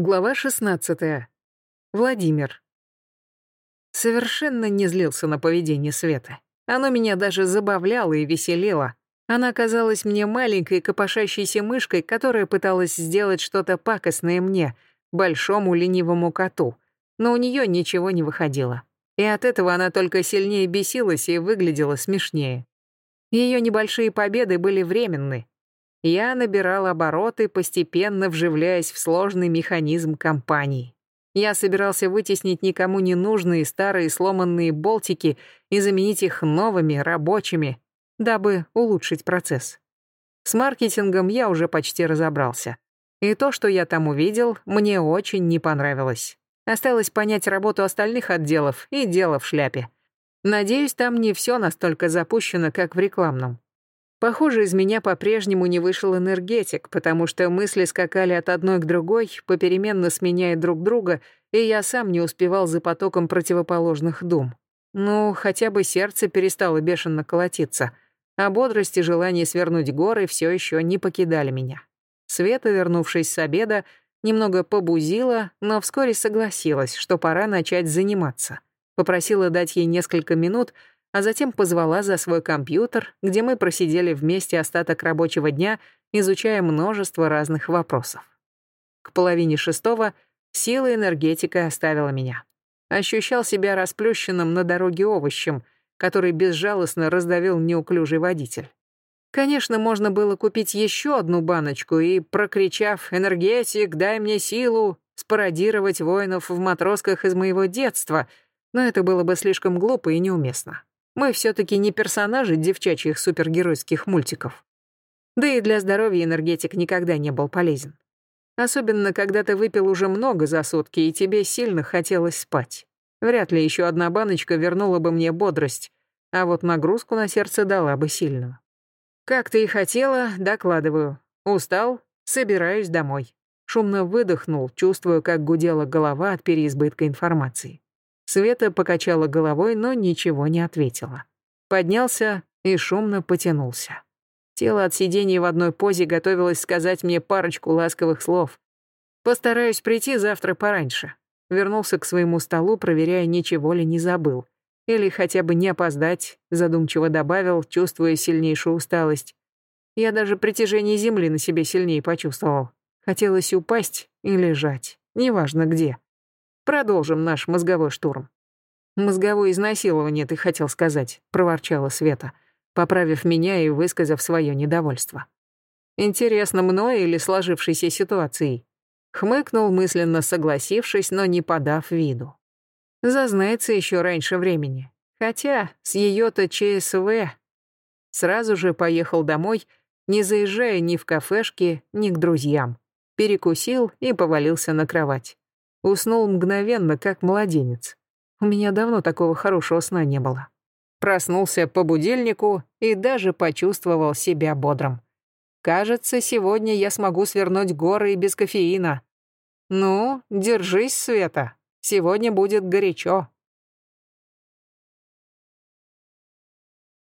Глава 16. Владимир. Совершенно не злился на поведение Светы. Оно меня даже забавляло и веселило. Она казалась мне маленькой копошащейся мышкой, которая пыталась сделать что-то пакостное мне, большому ленивому коту. Но у нее ничего не выходило. И от этого она только сильнее бесилась и выглядела смешнее. Ее небольшие победы были временны, я набирал обороты, постепенно вживляясь в сложный механизм компании. Я собирался вытеснить никому не нужные старые сломанные болтики и заменить их новыми, рабочими, дабы улучшить процесс. С маркетингом я уже почти разобрался. И то, что я там увидел, мне очень не понравилось. Осталось понять работу остальных отделов и дело в шляпе. Надеюсь, там не все настолько запущено, как в рекламном. Похоже, из меня по-прежнему не вышел энергетик, потому что мысли скакали от одной к другой, попеременно сменяя друг друга, и я сам не успевал за потоком противоположных дум. Ну, хотя бы сердце перестало бешено колотиться, а бодрость и желание свернуть горы все еще не покидали меня. Света, вернувшись с обеда, немного побузила, но вскоре согласилась, что пора начать заниматься. Попросила дать ей несколько минут — а затем позвала за свой компьютер, где мы просидели вместе остаток рабочего дня, изучая множество разных вопросов. К половине шестого сила энергетика оставила меня. Ощущал себя расплющенным на дороге овощем, который безжалостно раздавил неуклюжий водитель. Конечно, можно было купить еще одну баночку и, прокричав «Энергетик, дай мне силу!», спародировать воинов в матросках из моего детства, но это было бы слишком глупо и неуместно. Мы все-таки не персонажи девчачьих супергеройских мультиков. Да и для здоровья энергетик никогда не был полезен. Особенно, когда ты выпил уже много за сутки, и тебе сильно хотелось спать. Вряд ли еще одна баночка вернула бы мне бодрость, а вот нагрузку на сердце дала бы сильную. Как ты и хотела, докладываю. Устал? Собираюсь домой. Шумно выдохнул, чувствуя, как гудела голова от переизбытка информации. Света покачала головой, но ничего не ответила. Поднялся и шумно потянулся. Тело от сидения в одной позе готовилось сказать мне парочку ласковых слов. «Постараюсь прийти завтра пораньше». Вернулся к своему столу, проверяя, ничего ли не забыл. Или хотя бы не опоздать, задумчиво добавил, чувствуя сильнейшую усталость. Я даже притяжение земли на себе сильнее почувствовал. Хотелось упасть и лежать, неважно где. Продолжим наш мозговой штурм. Мозговое изнасилование, ты хотел сказать, проворчала Света, поправив меня и высказав свое недовольство. Интересно, мной или сложившейся ситуацией? Хмыкнул, мысленно согласившись, но не подав виду. Зазнается еще раньше времени. Хотя с ее-то ЧСВ сразу же поехал домой, не заезжая ни в кафешки, ни к друзьям. Перекусил и повалился на кровать. Уснул мгновенно, как младенец. У меня давно такого хорошего сна не было. Проснулся по будильнику и даже почувствовал себя бодрым. Кажется, сегодня я смогу свернуть горы без кофеина. Ну, держись, Света. Сегодня будет горячо.